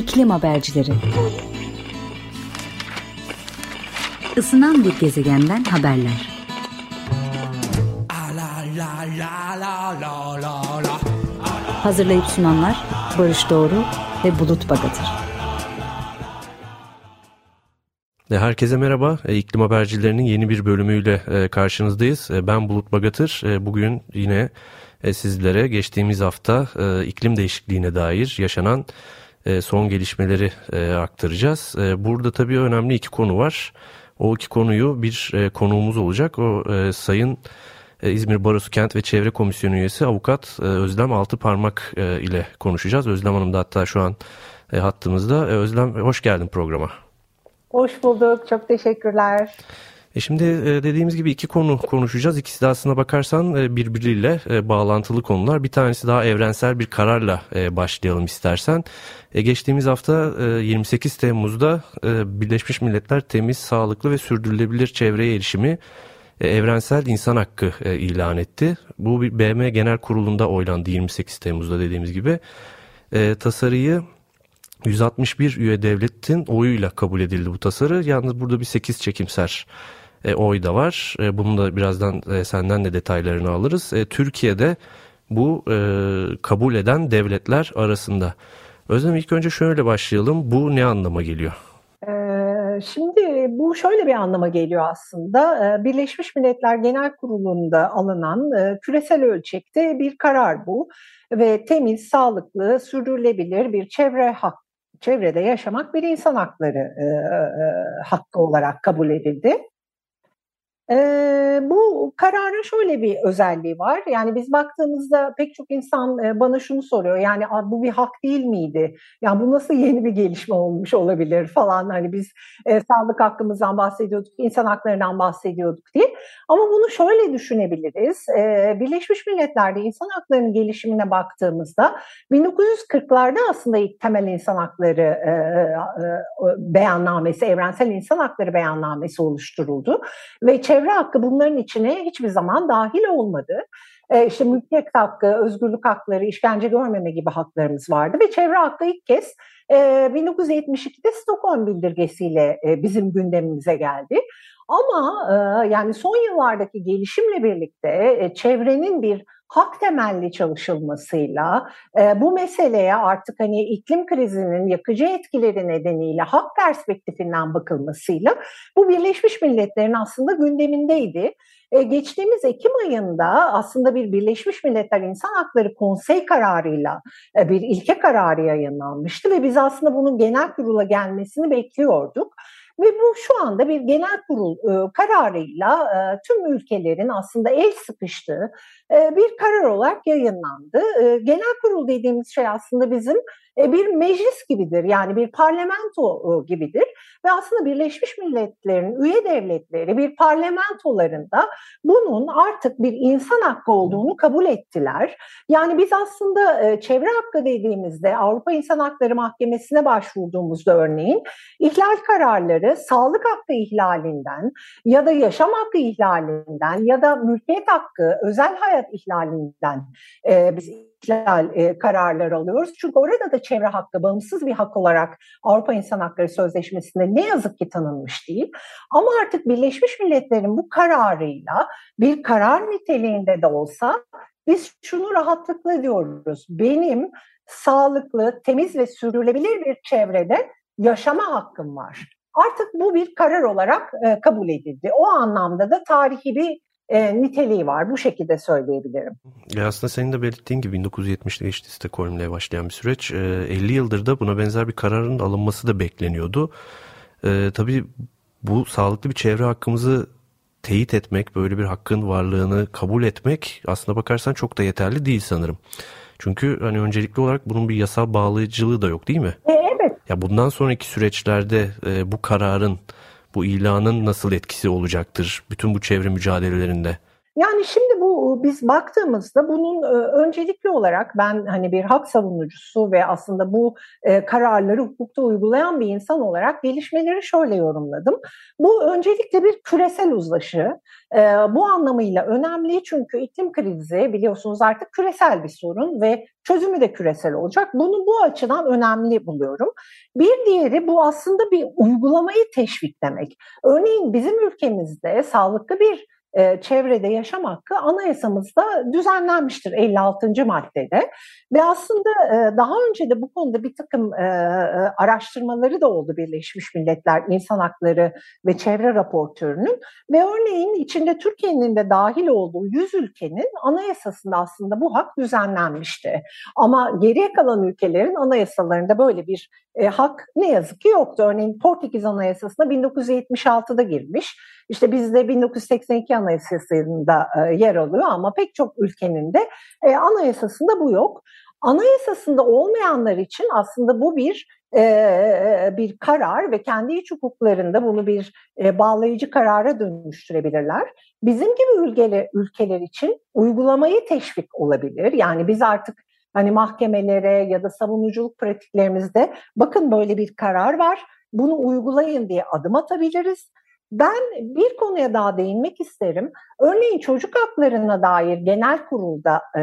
İklim Habercileri Isınan bir gezegenden haberler Hazırlayıp sunanlar Barış Doğru ve Bulut Bagatır Herkese merhaba. E, iklim Habercilerinin yeni bir bölümüyle e, karşınızdayız. E, ben Bulut Bagatır. Bugün yine sizlere geçtiğimiz hafta iklim değişikliğine dair yaşanan son gelişmeleri aktaracağız. Burada tabii önemli iki konu var. O iki konuyu bir konuğumuz olacak. O Sayın İzmir Barosu Kent ve Çevre Komisyonu üyesi avukat Özlem Altıparmak ile konuşacağız. Özlem Hanım da hatta şu an hattımızda. Özlem hoş geldin programa. Hoş bulduk. Çok teşekkürler. E şimdi e, dediğimiz gibi iki konu konuşacağız. İkisi de aslına bakarsan e, birbiriyle e, bağlantılı konular. Bir tanesi daha evrensel bir kararla başlayalım istersen. Geçtiğimiz hafta 28 Temmuz'da Birleşmiş Milletler temiz, sağlıklı ve sürdürülebilir çevreye erişimi evrensel insan hakkı ilan etti. Bu bir BM Genel Kurulu'nda oylandı 28 Temmuz'da dediğimiz gibi. Tasarıyı 161 üye devletin oyuyla kabul edildi bu tasarı. Yalnız burada bir 8 çekimser e, oy da var. E, bunu da birazdan e, senden de detaylarını alırız. E, Türkiye'de bu e, kabul eden devletler arasında. Özlem ilk önce şöyle başlayalım. Bu ne anlama geliyor? Ee, şimdi bu şöyle bir anlama geliyor aslında. Ee, Birleşmiş Milletler Genel Kurulu'nda alınan e, küresel ölçekte bir karar bu ve temiz, sağlıklı, sürdürülebilir bir çevre hak, çevrede yaşamak bir insan hakları e, e, hakkı olarak kabul edildi. E, bu kararın şöyle bir özelliği var. Yani biz baktığımızda pek çok insan bana şunu soruyor. Yani bu bir hak değil miydi? Yani bu nasıl yeni bir gelişme olmuş olabilir falan. Hani biz e, sağlık hakkımızdan bahsediyorduk, insan haklarından bahsediyorduk diye. Ama bunu şöyle düşünebiliriz. E, Birleşmiş Milletler'de insan haklarının gelişimine baktığımızda 1940'larda aslında ilk temel insan hakları e, e, beyannamesi, evrensel insan hakları beyannamesi oluşturuldu. Ve çevre çevre hakkı bunların içine hiçbir zaman dahil olmadı. E, işte mülkiyet hakkı, özgürlük hakları, işkence görmeme gibi haklarımız vardı ve çevre hakkı ilk kez e, 1972'de Stockholm bildirgesiyle e, bizim gündemimize geldi. Ama e, yani son yıllardaki gelişimle birlikte e, çevrenin bir hak temelli çalışılmasıyla e, bu meseleye artık hani iklim krizinin yakıcı etkileri nedeniyle hak perspektifinden bakılmasıyla bu Birleşmiş Milletler'in aslında gündemindeydi. E, geçtiğimiz Ekim ayında aslında bir Birleşmiş Milletler İnsan Hakları Konsey kararıyla e, bir ilke kararı yayınlanmıştı ve biz aslında bunun genel kurula gelmesini bekliyorduk. Ve bu şu anda bir genel kurul e, kararıyla e, tüm ülkelerin aslında el sıkıştığı e, bir karar olarak yayınlandı. E, genel kurul dediğimiz şey aslında bizim e, bir meclis gibidir. Yani bir parlamento e, gibidir. Ve aslında Birleşmiş Milletler'in üye devletleri bir parlamentolarında bunun artık bir insan hakkı olduğunu kabul ettiler. Yani biz aslında e, çevre hakkı dediğimizde Avrupa İnsan Hakları Mahkemesi'ne başvurduğumuzda örneğin ihlal kararları sağlık hakkı ihlalinden ya da yaşam hakkı ihlalinden ya da mülkiyet hakkı, özel hayat ihlalinden biz ihlal e, kararları alıyoruz. Çünkü orada da çevre hakkı bağımsız bir hak olarak Avrupa İnsan Hakları Sözleşmesi'nde ne yazık ki tanınmış değil. Ama artık Birleşmiş Milletler'in bu kararıyla bir karar niteliğinde de olsa biz şunu rahatlıkla diyoruz. Benim sağlıklı, temiz ve sürdürülebilir bir çevrede yaşama hakkım var. Artık bu bir karar olarak e, kabul edildi. O anlamda da tarihi bir e, niteliği var. Bu şekilde söyleyebilirim. E aslında senin de belirttiğin gibi 1970'te işte Stockholm'le başlayan bir süreç. E, 50 yıldır da buna benzer bir kararın alınması da bekleniyordu. E, tabii bu sağlıklı bir çevre hakkımızı teyit etmek, böyle bir hakkın varlığını kabul etmek aslında bakarsan çok da yeterli değil sanırım. Çünkü hani öncelikli olarak bunun bir yasal bağlayıcılığı da yok değil mi? E, evet. Ya bundan sonraki süreçlerde e, bu kararın bu ilanın nasıl etkisi olacaktır bütün bu çevre mücadelelerinde? Yani şimdi bu biz baktığımızda bunun öncelikli olarak ben hani bir hak savunucusu ve aslında bu kararları hukukta uygulayan bir insan olarak gelişmeleri şöyle yorumladım. Bu öncelikle bir küresel uzlaşı. Bu anlamıyla önemli çünkü iklim krizi biliyorsunuz artık küresel bir sorun ve çözümü de küresel olacak. Bunu bu açıdan önemli buluyorum. Bir diğeri bu aslında bir uygulamayı teşviklemek. Örneğin bizim ülkemizde sağlıklı bir e, çevrede yaşam hakkı anayasamızda düzenlenmiştir 56. maddede. Ve aslında e, daha önce de bu konuda bir takım e, araştırmaları da oldu Birleşmiş Milletler İnsan Hakları ve Çevre Raportörü'nün. Ve örneğin içinde Türkiye'nin de dahil olduğu 100 ülkenin anayasasında aslında bu hak düzenlenmişti. Ama geriye kalan ülkelerin anayasalarında böyle bir e, hak ne yazık ki yoktu. Örneğin Portekiz Anayasası'na 1976'da girmiş. İşte bizde 1982 Anayasası'nda e, yer alıyor ama pek çok ülkenin de e, anayasasında bu yok. Anayasasında olmayanlar için aslında bu bir e, bir karar ve kendi iç hukuklarında bunu bir e, bağlayıcı karara dönüştürebilirler. Bizim gibi ülkeler, ülkeler için uygulamayı teşvik olabilir. Yani biz artık hani mahkemelere ya da savunuculuk pratiklerimizde bakın böyle bir karar var bunu uygulayın diye adım atabiliriz. Ben bir konuya daha değinmek isterim. Örneğin çocuk haklarına dair genel kurulda e,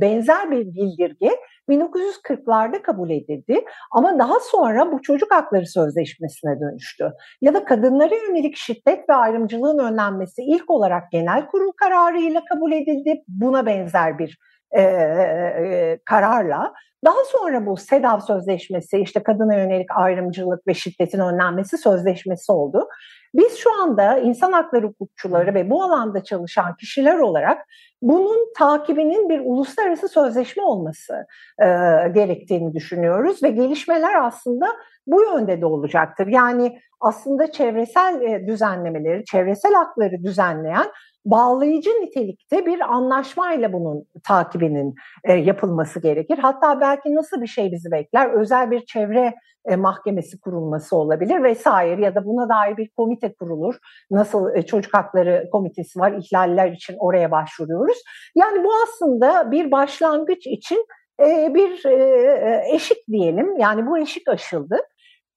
benzer bir bildirge 1940'larda kabul edildi ama daha sonra bu çocuk hakları sözleşmesine dönüştü. Ya da kadınlara yönelik şiddet ve ayrımcılığın önlenmesi ilk olarak genel kurul kararıyla kabul edildi. Buna benzer bir e, e, kararla daha sonra bu SEDAV sözleşmesi işte kadına yönelik ayrımcılık ve şiddetin önlenmesi sözleşmesi oldu. Biz şu anda insan hakları hukukçuları ve bu alanda çalışan kişiler olarak bunun takibinin bir uluslararası sözleşme olması e, gerektiğini düşünüyoruz ve gelişmeler aslında bu yönde de olacaktır. Yani aslında çevresel e, düzenlemeleri, çevresel hakları düzenleyen bağlayıcı nitelikte bir anlaşmayla bunun takibinin e, yapılması gerekir. Hatta belki nasıl bir şey bizi bekler? Özel bir çevre e, mahkemesi kurulması olabilir vesaire ya da buna dair bir komite kurulur. Nasıl e, çocuk hakları komitesi var, ihlaller için oraya başvuruyoruz. Yani bu aslında bir başlangıç için e, bir e, e eşik diyelim. Yani bu eşik aşıldı.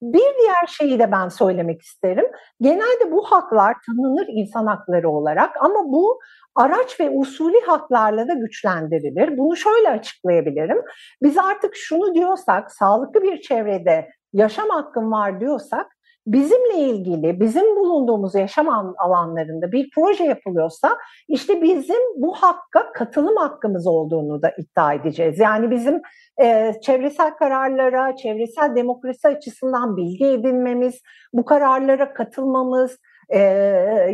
Bir diğer şeyi de ben söylemek isterim. Genelde bu haklar tanınır insan hakları olarak ama bu araç ve usulü haklarla da güçlendirilir. Bunu şöyle açıklayabilirim. Biz artık şunu diyorsak, sağlıklı bir çevrede yaşam hakkım var diyorsak, bizimle ilgili, bizim bulunduğumuz yaşam alanlarında bir proje yapılıyorsa işte bizim bu hakka katılım hakkımız olduğunu da iddia edeceğiz. Yani bizim e, çevresel kararlara, çevresel demokrasi açısından bilgi edinmemiz, bu kararlara katılmamız, e,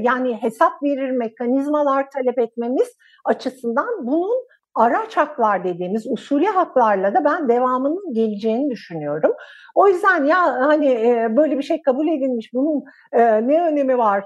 yani hesap verir mekanizmalar talep etmemiz açısından bunun araç haklar dediğimiz usulü haklarla da ben devamının geleceğini düşünüyorum. O yüzden ya hani e, böyle bir şey kabul edilmiş bunun e, ne önemi var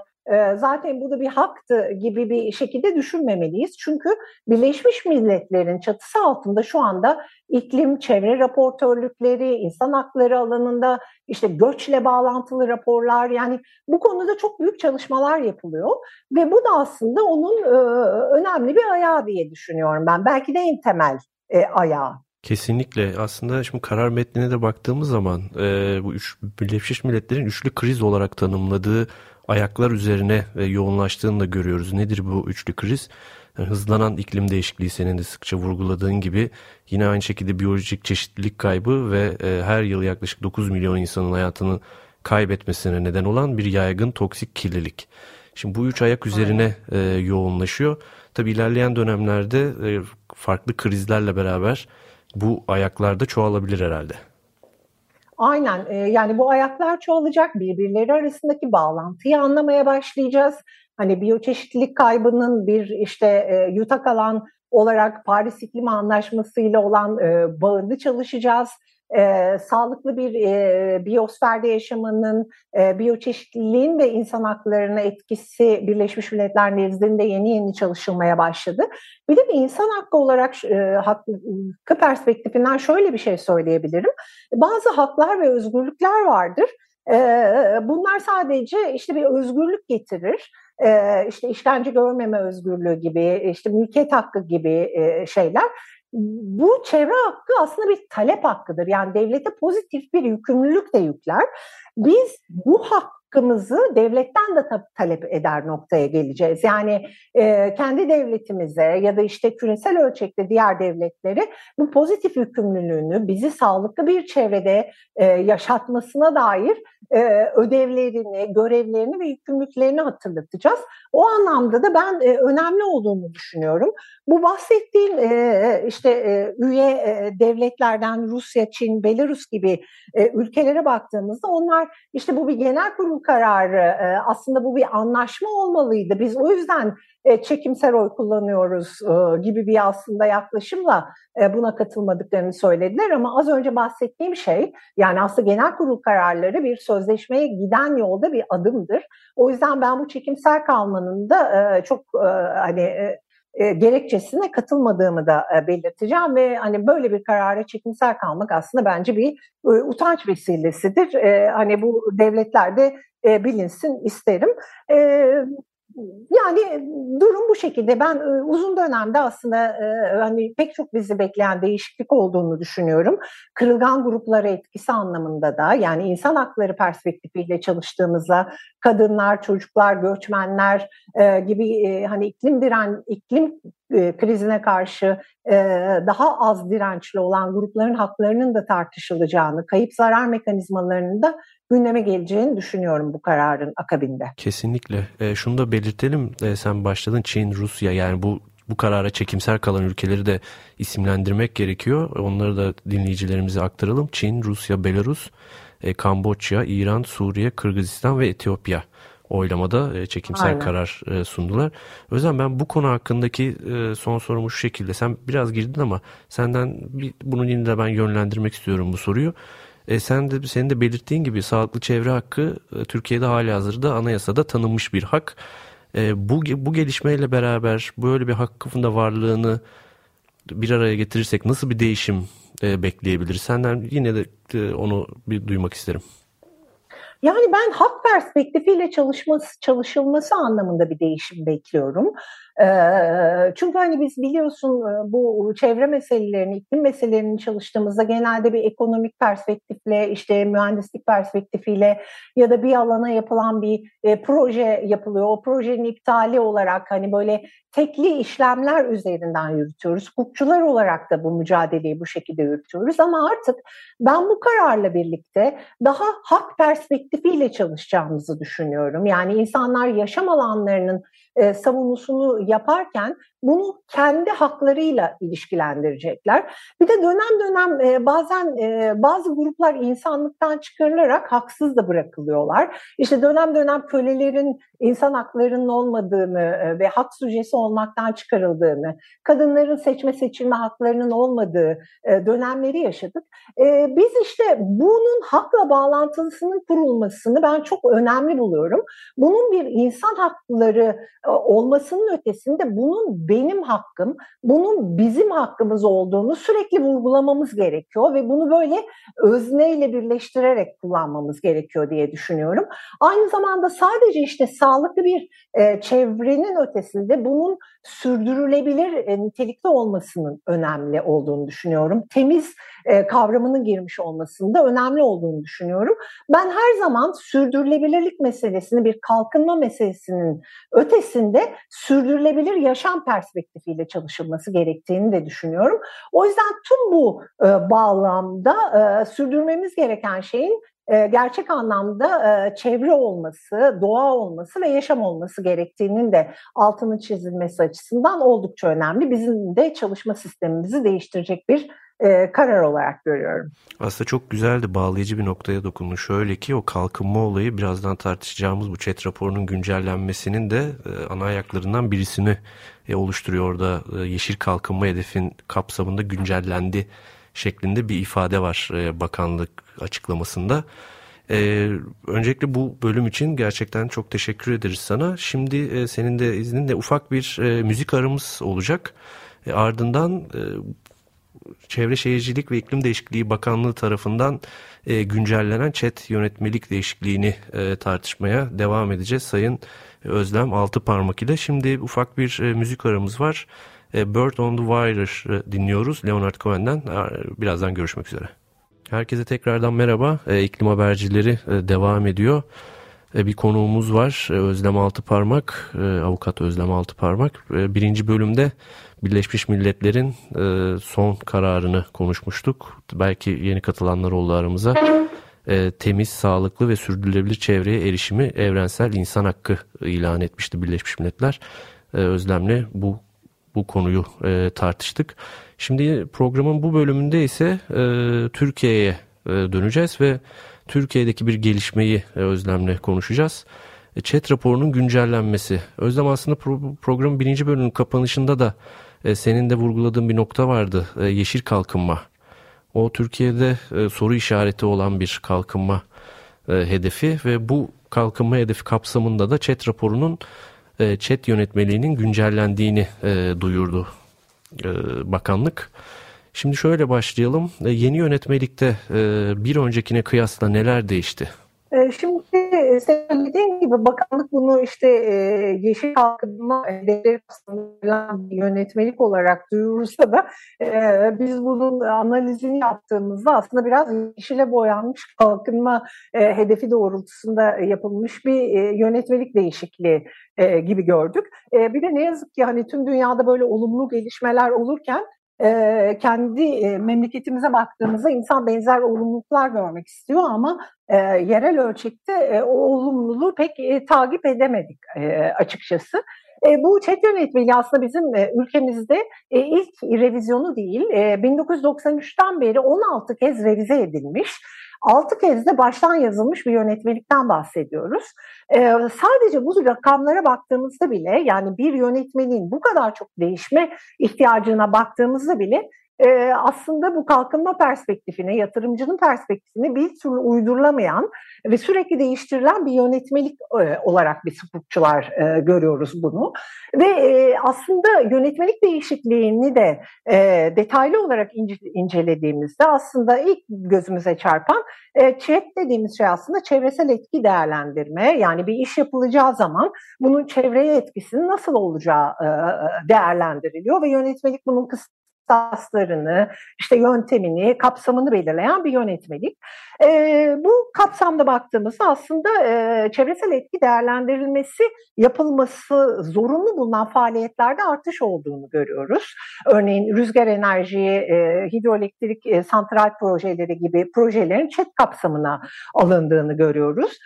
zaten bu da bir haktı gibi bir şekilde düşünmemeliyiz. Çünkü Birleşmiş Milletler'in çatısı altında şu anda iklim, çevre raportörlükleri, insan hakları alanında işte göçle bağlantılı raporlar yani bu konuda çok büyük çalışmalar yapılıyor ve bu da aslında onun önemli bir ayağı diye düşünüyorum ben. Belki de en temel ayağı. Kesinlikle. Aslında şimdi karar metnine de baktığımız zaman e, bu üç, Birleşmiş Milletler'in üçlü kriz olarak tanımladığı ayaklar üzerine yoğunlaştığını da görüyoruz. Nedir bu üçlü kriz? Yani hızlanan iklim değişikliği senin de sıkça vurguladığın gibi yine aynı şekilde biyolojik çeşitlilik kaybı ve e, her yıl yaklaşık 9 milyon insanın hayatını kaybetmesine neden olan bir yaygın toksik kirlilik. Şimdi bu üç ayak üzerine e, yoğunlaşıyor. Tabi ilerleyen dönemlerde e, farklı krizlerle beraber bu ayaklarda çoğalabilir herhalde. Aynen yani bu ayaklar çoğalacak birbirleri arasındaki bağlantıyı anlamaya başlayacağız. Hani biyoçeşitlilik kaybının bir işte e, yutak alan olarak Paris İklim Anlaşması ile olan e, bağını çalışacağız e, sağlıklı bir e, biyosferde yaşamanın, e, biyoçeşitliliğin ve insan haklarına etkisi Birleşmiş Milletler nezdinde yeni yeni çalışılmaya başladı. Bir de bir insan hakkı olarak e, hakkı perspektifinden şöyle bir şey söyleyebilirim. Bazı haklar ve özgürlükler vardır. E, bunlar sadece işte bir özgürlük getirir işte işkence görmeme özgürlüğü gibi, işte mülkiyet hakkı gibi şeyler bu çevre hakkı aslında bir talep hakkıdır. Yani devlete pozitif bir yükümlülük de yükler. Biz bu hak hakkımızı devletten de talep eder noktaya geleceğiz. Yani e, kendi devletimize ya da işte küresel ölçekte diğer devletleri bu pozitif yükümlülüğünü bizi sağlıklı bir çevrede e, yaşatmasına dair e, ödevlerini, görevlerini ve yükümlülüklerini hatırlatacağız. O anlamda da ben e, önemli olduğunu düşünüyorum. Bu bahsettiğim işte üye devletlerden Rusya, Çin, Belarus gibi ülkelere baktığımızda onlar işte bu bir genel kurul kararı aslında bu bir anlaşma olmalıydı. Biz o yüzden çekimsel oy kullanıyoruz gibi bir aslında yaklaşımla buna katılmadıklarını söylediler ama az önce bahsettiğim şey yani aslında genel kurul kararları bir sözleşmeye giden yolda bir adımdır. O yüzden ben bu çekimsel kalmanın da çok hani e, gerekçesine katılmadığımı da e, belirteceğim ve hani böyle bir karara çekimsel kalmak aslında bence bir e, utanç vesilesidir. E, hani bu devletlerde e, bilinsin isterim. E, yani durum bu şekilde. Ben e, uzun dönemde aslında e, hani pek çok bizi bekleyen değişiklik olduğunu düşünüyorum. Kırılgan gruplara etkisi anlamında da yani insan hakları perspektifiyle çalıştığımızda kadınlar, çocuklar, göçmenler e, gibi e, hani iklim diren iklim e, krizine karşı e, daha az dirençli olan grupların haklarının da tartışılacağını, kayıp zarar mekanizmalarının da gündeme geleceğini düşünüyorum bu kararın akabinde. Kesinlikle. E, şunu da belirtelim. E, sen başladın Çin, Rusya yani bu bu karara çekimser kalan ülkeleri de isimlendirmek gerekiyor. Onları da dinleyicilerimize aktaralım. Çin, Rusya, Belarus, e, Kamboçya, İran, Suriye, Kırgızistan ve Etiyopya oylamada e, çekimsel Aynen. karar e, sundular. Özlem ben bu konu hakkındaki e, son sorumu şu şekilde. Sen biraz girdin ama senden bir, bunu yine de ben yönlendirmek istiyorum bu soruyu. E, sen de senin de belirttiğin gibi sağlıklı çevre hakkı e, Türkiye'de hali hazırda anayasada tanınmış bir hak. E, bu bu gelişmeyle beraber böyle bir hakkın da varlığını bir araya getirirsek nasıl bir değişim e, bekleyebiliriz? Senden yine de e, onu bir duymak isterim. Yani ben hak perspektifiyle çalışması, çalışılması anlamında bir değişim bekliyorum. Çünkü hani biz biliyorsun bu çevre meselelerini, iklim meselelerini çalıştığımızda genelde bir ekonomik perspektifle, işte mühendislik perspektifiyle ya da bir alana yapılan bir proje yapılıyor. O projenin iptali olarak hani böyle tekli işlemler üzerinden yürütüyoruz. Hukukçular olarak da bu mücadeleyi bu şekilde yürütüyoruz ama artık ben bu kararla birlikte daha hak perspektifiyle çalışacağımızı düşünüyorum. Yani insanlar yaşam alanlarının e, savunusunu yaparken bunu kendi haklarıyla ilişkilendirecekler. Bir de dönem dönem e, bazen e, bazı gruplar insanlıktan çıkarılarak haksız da bırakılıyorlar. İşte dönem dönem kölelerin insan haklarının olmadığını e, ve hak sujesi olmaktan çıkarıldığını, kadınların seçme seçilme haklarının olmadığı dönemleri yaşadık. Biz işte bunun hakla bağlantısının kurulmasını ben çok önemli buluyorum. Bunun bir insan hakları olmasının ötesinde bunun benim hakkım, bunun bizim hakkımız olduğunu sürekli vurgulamamız gerekiyor ve bunu böyle özneyle birleştirerek kullanmamız gerekiyor diye düşünüyorum. Aynı zamanda sadece işte sağlıklı bir e, çevrenin ötesinde bunun sürdürülebilir e, nitelikte olmasının önemli olduğunu düşünüyorum. Temiz e, kavramının girmiş olmasında önemli olduğunu düşünüyorum. Ben her zaman sürdürülebilirlik meselesini bir kalkınma meselesinin ötesinde sürdürülebilir yaşam perspektifiyle çalışılması gerektiğini de düşünüyorum. O yüzden tüm bu e, bağlamda e, sürdürmemiz gereken şeyin e, gerçek anlamda e, çevre olması, doğa olması ve yaşam olması gerektiğinin de altını çizilmesi açısından oldukça önemli. Bizim de çalışma sistemimizi değiştirecek bir e, karar olarak görüyorum. Aslında çok güzeldi bağlayıcı bir noktaya dokundu. Şöyle ki o kalkınma olayı birazdan tartışacağımız bu chat raporunun güncellenmesinin de e, ana ayaklarından birisini e, oluşturuyor. Orada e, yeşil kalkınma hedefin kapsamında güncellendi şeklinde bir ifade var e, bakanlık açıklamasında. Ee, öncelikle bu bölüm için gerçekten çok teşekkür ederiz sana. Şimdi e, senin de izninle ufak bir e, müzik aramız olacak. E, ardından e, Çevre Şehircilik ve İklim Değişikliği Bakanlığı tarafından e, güncellenen ÇED yönetmelik değişikliğini e, tartışmaya devam edeceğiz Sayın Özlem Altıparmak ile. Şimdi ufak bir e, müzik aramız var. E, Bird on the Wire e, dinliyoruz Leonard Cohen'den. E, birazdan görüşmek üzere. Herkese tekrardan merhaba. E, iklim habercileri e, devam ediyor. E, bir konuğumuz var. E, Özlem Altıparmak, e, avukat Özlem Altıparmak. Birinci bölümde Birleşmiş Milletler'in son kararını konuşmuştuk. Belki yeni katılanlar oldu aramıza. Temiz, sağlıklı ve sürdürülebilir çevreye erişimi evrensel insan hakkı ilan etmişti Birleşmiş Milletler. Özlem'le bu bu konuyu tartıştık. Şimdi programın bu bölümünde ise Türkiye'ye döneceğiz ve Türkiye'deki bir gelişmeyi e, Özlem'le konuşacağız. E, chat raporunun güncellenmesi. Özlem aslında pro programın birinci bölümünün kapanışında da e, senin de vurguladığın bir nokta vardı. Yeşil kalkınma. O Türkiye'de soru işareti olan bir kalkınma hedefi ve bu kalkınma hedefi kapsamında da chat raporunun chat yönetmeliğinin güncellendiğini duyurdu bakanlık. Şimdi şöyle başlayalım. E, yeni yönetmelikte e, bir öncekine kıyasla neler değişti? E, şimdi söylediğim gibi bakanlık bunu işte yeşil kalkınma hedefleri yönetmelik olarak duyurursa da biz bunun analizini yaptığımızda aslında biraz yeşile boyanmış kalkınma hedefi doğrultusunda yapılmış bir yönetmelik değişikliği gibi gördük. Bir de ne yazık ki hani tüm dünyada böyle olumlu gelişmeler olurken e, kendi e, memleketimize baktığımızda insan benzer olumluluklar görmek istiyor ama e, yerel ölçekte e, o olumluluğu pek e, takip edemedik e, açıkçası. E, bu chat yönetmeliği aslında bizim e, ülkemizde e, ilk revizyonu değil. E, 1993'ten beri 16 kez revize edilmiş. 6 kez de baştan yazılmış bir yönetmelikten bahsediyoruz. Ee, sadece bu rakamlara baktığımızda bile yani bir yönetmeliğin bu kadar çok değişme ihtiyacına baktığımızda bile e, aslında bu kalkınma perspektifine, yatırımcının perspektifine bir türlü uydurulamayan ve sürekli değiştirilen bir yönetmelik e, olarak bir hukukçular e, görüyoruz bunu. Ve e, aslında yönetmelik değişikliğini de e, detaylı olarak ince, incelediğimizde aslında ilk gözümüze çarpan e, ÇED dediğimiz şey aslında çevresel etki değerlendirme. Yani bir iş yapılacağı zaman bunun çevreye etkisinin nasıl olacağı e, değerlendiriliyor ve yönetmelik bunun kısa esaslarını, işte yöntemini, kapsamını belirleyen bir yönetmelik. E, bu kapsamda baktığımızda aslında e, çevresel etki değerlendirilmesi yapılması zorunlu bulunan faaliyetlerde artış olduğunu görüyoruz. Örneğin rüzgar enerji, e, hidroelektrik e, santral projeleri gibi projelerin ÇED kapsamına alındığını görüyoruz.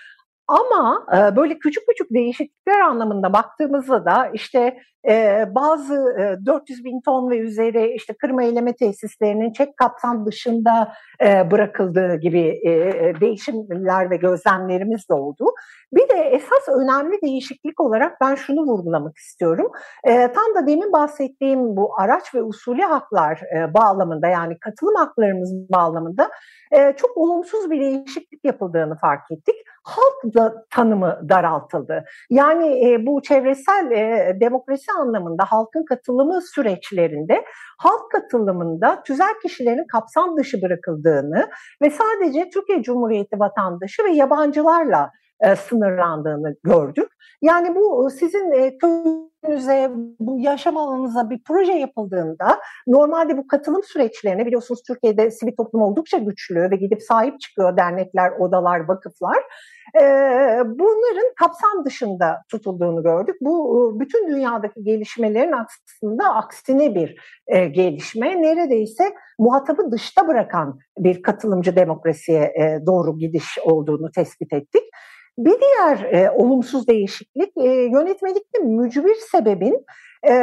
Ama e, böyle küçük küçük değişiklikler anlamında baktığımızda da işte e, bazı e, 400 bin ton ve üzeri işte kırma eyleme tesislerinin çek kapsam dışında e, bırakıldığı gibi e, e, değişimler ve gözlemlerimiz de oldu. Bir de esas önemli değişiklik olarak ben şunu vurgulamak istiyorum. E, tam da demin bahsettiğim bu araç ve usulü haklar e, bağlamında yani katılım haklarımız bağlamında e, çok olumsuz bir değişiklik yapıldığını fark ettik. Halk da tanımı daraltıldı. Yani e, bu çevresel e, demokrasi anlamında halkın katılımı süreçlerinde halk katılımında tüzel kişilerin kapsam dışı bırakıldığını ve sadece Türkiye Cumhuriyeti vatandaşı ve yabancılarla e, sınırlandığını gördük. Yani bu sizin e, köyünüze, bu yaşam alanınıza bir proje yapıldığında normalde bu katılım süreçlerine biliyorsunuz Türkiye'de sivil toplum oldukça güçlü ve gidip sahip çıkıyor dernekler, odalar, vakıflar. E, bunların kapsam dışında tutulduğunu gördük. Bu e, bütün dünyadaki gelişmelerin aslında aksine bir e, gelişme. Neredeyse muhatabı dışta bırakan bir katılımcı demokrasiye e, doğru gidiş olduğunu tespit ettik. Bir diğer e, olumsuz değişiklik e, yönetmelikte mücbir sebebin e,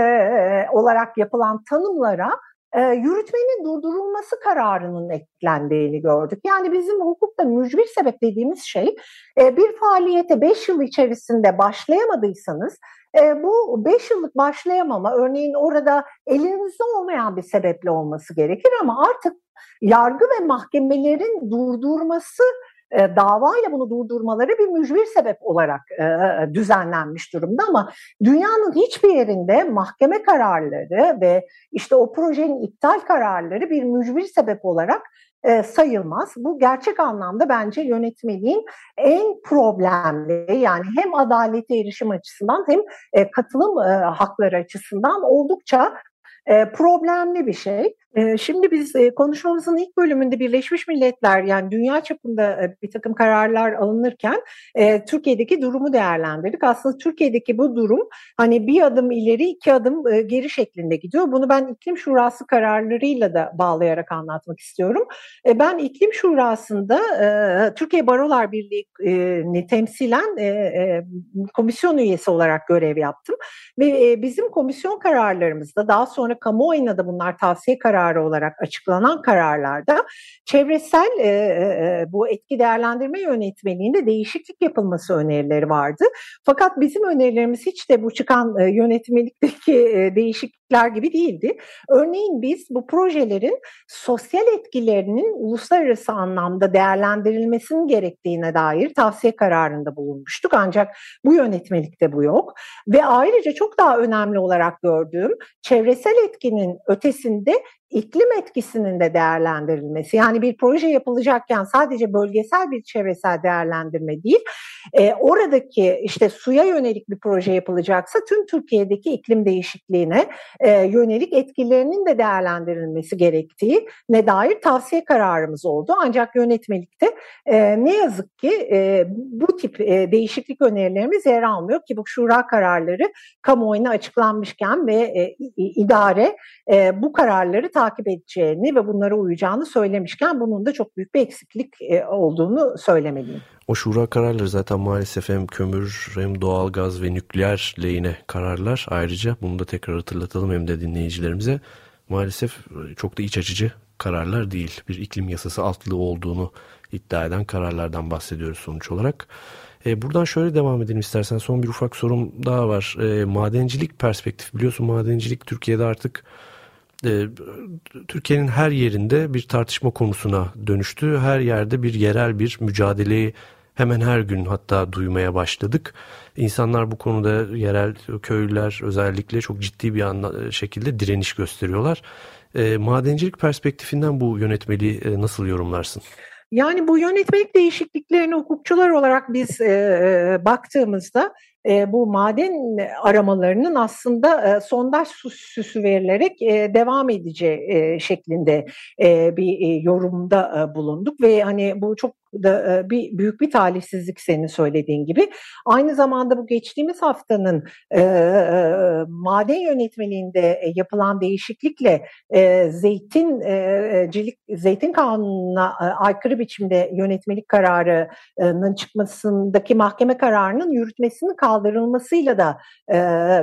olarak yapılan tanımlara e, yürütmenin durdurulması kararının eklendiğini gördük. Yani bizim hukukta mücbir sebep dediğimiz şey e, bir faaliyete 5 yıl içerisinde başlayamadıysanız e, bu 5 yıllık başlayamama örneğin orada elinizde olmayan bir sebeple olması gerekir ama artık yargı ve mahkemelerin durdurması e, davayla bunu durdurmaları bir mücbir sebep olarak e, düzenlenmiş durumda ama dünyanın hiçbir yerinde mahkeme kararları ve işte o projenin iptal kararları bir mücbir sebep olarak e, sayılmaz. Bu gerçek anlamda bence yönetmeliğin en problemli yani hem adalete erişim açısından hem e, katılım e, hakları açısından oldukça problemli bir şey. E, şimdi biz e, konuşmamızın ilk bölümünde Birleşmiş Milletler yani dünya çapında e, bir takım kararlar alınırken e, Türkiye'deki durumu değerlendirdik. Aslında Türkiye'deki bu durum hani bir adım ileri iki adım geri şeklinde gidiyor. Bunu ben iklim şurası kararlarıyla da bağlayarak anlatmak istiyorum. Ben iklim şurasında Türkiye Barolar Birliği'ni temsilen komisyon üyesi olarak görev yaptım. Ve bizim komisyon kararlarımızda daha sonra kamuoyuna da bunlar tavsiye kararı olarak açıklanan kararlarda çevresel e, e, bu etki değerlendirme yönetmeliğinde değişiklik yapılması önerileri vardı. Fakat bizim önerilerimiz hiç de bu çıkan e, yönetmelikteki e, değişiklikler gibi değildi. Örneğin biz bu projelerin sosyal etkilerinin uluslararası anlamda değerlendirilmesinin gerektiğine dair tavsiye kararında bulunmuştuk. Ancak bu yönetmelikte bu yok. Ve ayrıca çok daha önemli olarak gördüğüm çevresel etkinin ötesinde iklim etkisinin de değerlendirilmesi yani bir proje yapılacakken sadece bölgesel bir çevresel değerlendirme değil e, oradaki işte suya yönelik bir proje yapılacaksa tüm Türkiye'deki iklim değişikliğine e, yönelik etkilerinin de değerlendirilmesi gerektiği ne dair tavsiye kararımız oldu. Ancak yönetmelikte e, ne yazık ki e, bu tip e, değişiklik önerilerimiz yer almıyor ki bu şura kararları kamuoyuna açıklanmışken ve e, idare e, bu kararları takip edeceğini ve bunlara uyacağını söylemişken bunun da çok büyük bir eksiklik e, olduğunu söylemeliyim. O şura kararları zaten maalesef hem kömür hem doğalgaz ve nükleer lehine kararlar. Ayrıca bunu da tekrar hatırlatalım hem de dinleyicilerimize. Maalesef çok da iç açıcı kararlar değil. Bir iklim yasası altlığı olduğunu iddia eden kararlardan bahsediyoruz sonuç olarak. E, buradan şöyle devam edelim istersen. Son bir ufak sorum daha var. E, madencilik perspektif biliyorsun madencilik Türkiye'de artık e, Türkiye'nin her yerinde bir tartışma konusuna dönüştü. Her yerde bir yerel bir mücadeleyi hemen her gün hatta duymaya başladık. İnsanlar bu konuda yerel köylüler özellikle çok ciddi bir anla, şekilde direniş gösteriyorlar. E, madencilik perspektifinden bu yönetmeliği e, nasıl yorumlarsın? Yani bu yönetmelik değişikliklerini hukukçular olarak biz e, baktığımızda e, bu maden aramalarının aslında e, sondaj süsü verilerek e, devam edeceği e, şeklinde e, bir e, yorumda e, bulunduk. Ve hani bu çok da e, bir büyük bir talihsizlik senin söylediğin gibi. Aynı zamanda bu geçtiğimiz haftanın e, e, maden yönetmeliğinde yapılan değişiklikle e, zeytin e, cilik zeytin kanununa e, aykırı biçimde yönetmelik kararının çıkmasındaki mahkeme kararının yürütmesinin kaldırılmasıyla da e,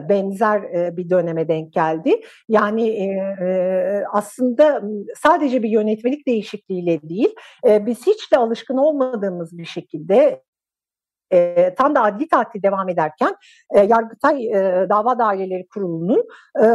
benzer e, bir döneme denk geldi. Yani e, e, aslında sadece bir yönetmelik değişikliğiyle değil, e, biz hiç de alışkın olmadığımız bir şekilde e, tam da adli tatil devam ederken e, Yargıtay e, Dava Daireleri Kurulu'nun e,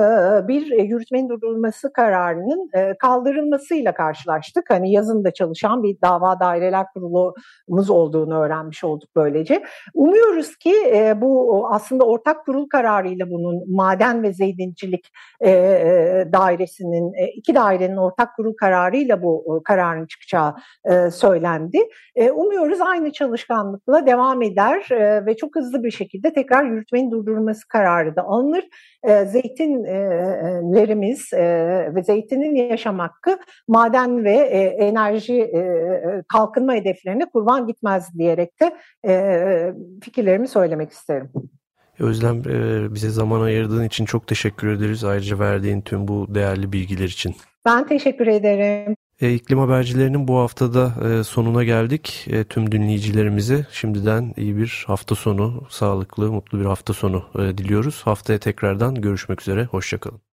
bir yürütmenin durdurulması kararının e, kaldırılmasıyla karşılaştık. Hani yazında çalışan bir dava daireler kurulumuz olduğunu öğrenmiş olduk böylece. Umuyoruz ki e, bu aslında ortak kurul kararıyla bunun maden ve zeydincilik e, e, dairesinin e, iki dairenin ortak kurul kararıyla bu e, kararın çıkacağı e, söylendi. E, umuyoruz aynı çalışkanlıkla devam eder e, ve çok hızlı bir şekilde tekrar yürütmenin durdurulması kararı da alınır. E, zeytinlerimiz e, ve zeytinin yaşam hakkı maden ve e, enerji e, kalkınma hedeflerine kurban gitmez diyerek de e, fikirlerimi söylemek isterim. Özlem e, bize zaman ayırdığın için çok teşekkür ederiz. Ayrıca verdiğin tüm bu değerli bilgiler için. Ben teşekkür ederim. E, iklim habercilerinin bu haftada e, sonuna geldik. E, tüm dinleyicilerimize şimdiden iyi bir hafta sonu, sağlıklı, mutlu bir hafta sonu e, diliyoruz. Haftaya tekrardan görüşmek üzere. Hoşçakalın.